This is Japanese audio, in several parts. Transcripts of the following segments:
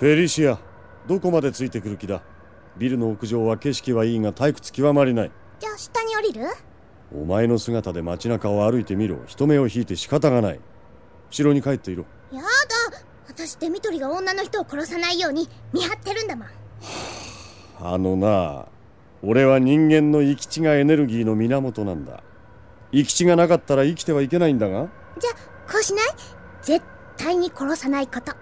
フェリシアどこまでついてくる気だ？ビルの屋上は景色はいいが退屈極まりない。じゃあ下に降りる？お前の姿で街中を歩いてみろ。人目を引いて仕方がない。城に帰っていろ。やだ。私デミトリが女の人を殺さないように見張ってるんだもん。あのな俺は人間の生き地がエネルギーの源なんだ。生き地がなかったら生きてはいけないんだが？じゃあこうしない？絶対に殺さないこと。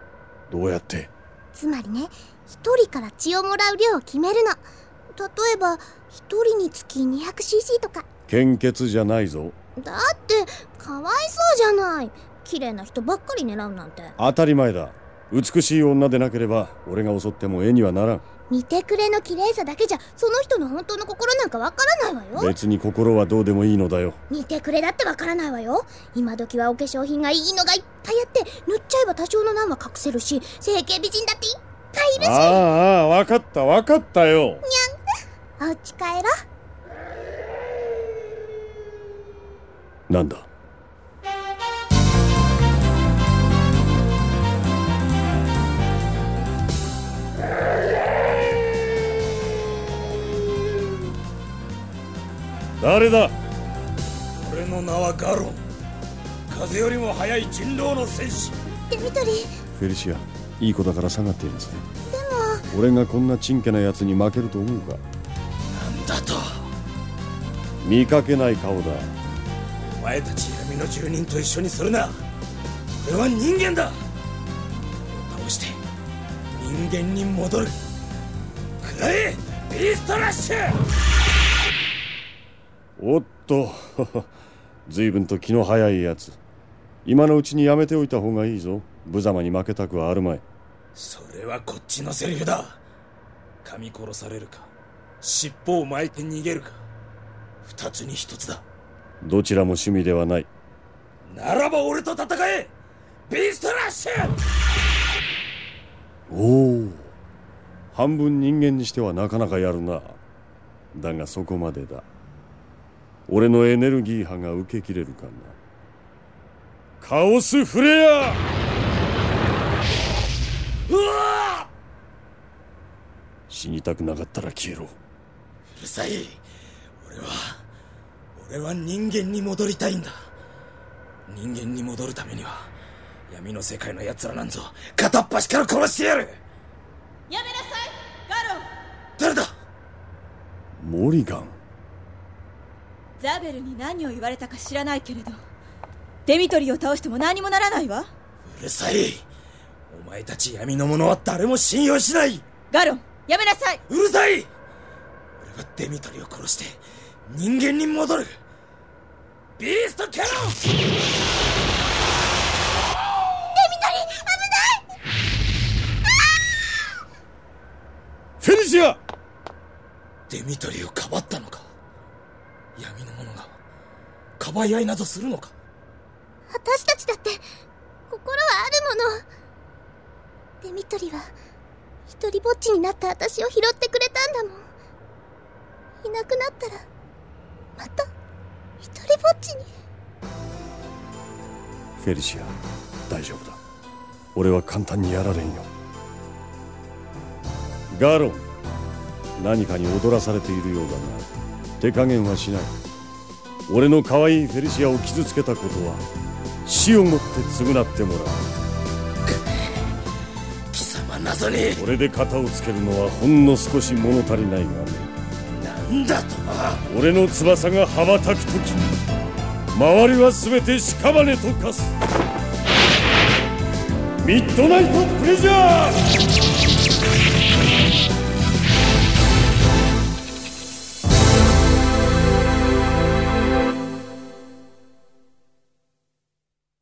どうやって？つまりね一人から血をもらう量を決めるの。例えば一人につき 200cc とか。献血じゃないぞ。だってかわいそうじゃない。綺麗な人ばっかり狙うなんて。当たり前だ美しい女でなければ俺が襲っても絵にはならん。見てくれの綺麗さだけじゃその人の本当の心なんかわからないわよ。別に心はどうでもいいのだよ。見てくれだってわからないわよ。今時はお化粧品がいいのがいっぱいあって塗っちゃえば多少の難は隠せるし整形美人だっていっぱいいるし。ああああ分かった分かったよ。お家帰ろなんだ？誰だ？俺の名はガロン。風よりも速い人狼の戦士。デミトリフェリシアいい子だから下がっていなさいでも。俺がこんなちんけな奴に負けると思うか？なんだと。見かけない顔だ。お前たち闇の住人と一緒にするな。これは人間だ。倒して人間に戻る。くらえビーストラッシュおっと。随分と気の早いやつ。今のうちにやめておいた方がいいぞ。無様に負けたくはあるまい。それはこっちのセリフだ。噛み殺されるか。尻尾を巻いて逃げるか。二つに一つだ。どちらも趣味ではない。ならば俺と戦え。ビーストラッシュ！おお。半分人間にしてはなかなかやるな。だがそこまでだ俺のエネルギー波が受けきれるかな。カオスフレア!うわ死にたくなかったら消えろ。うるさい。俺は俺は人間に戻りたいんだ。人間に戻るためには闇の世界の奴らなんぞ片っ端から殺してやる!やめなさいガロン。誰だ!モリガンザベルに何を言われたか知らないけれどデミトリを倒しても何もならないわ。うるさい。お前たち闇の者は誰も信用しない。ガロンやめなさい。うるさい。俺はデミトリを殺して人間に戻る。ビーストキャノンフェリシア。デミトリをかばったのか闇の者がかばい合いなどするのか？私たちだって心はあるもの。デミトリは一人ぼっちになった私を拾ってくれたんだもん。いなくなったらまた一人ぼっちに。フェリシア大丈夫だ。俺は簡単にやられんよ。ガロン何かに踊らされているようだが手加減はしない。俺の可愛いフェリシアを傷つけたことは死をもって償ってもらう。貴様謎に。これで型をつけるのはほんの少し物足りないがね。なんだと俺の翼が羽ばたく時周りは全て屍と化す。ミッドナイトプレジャー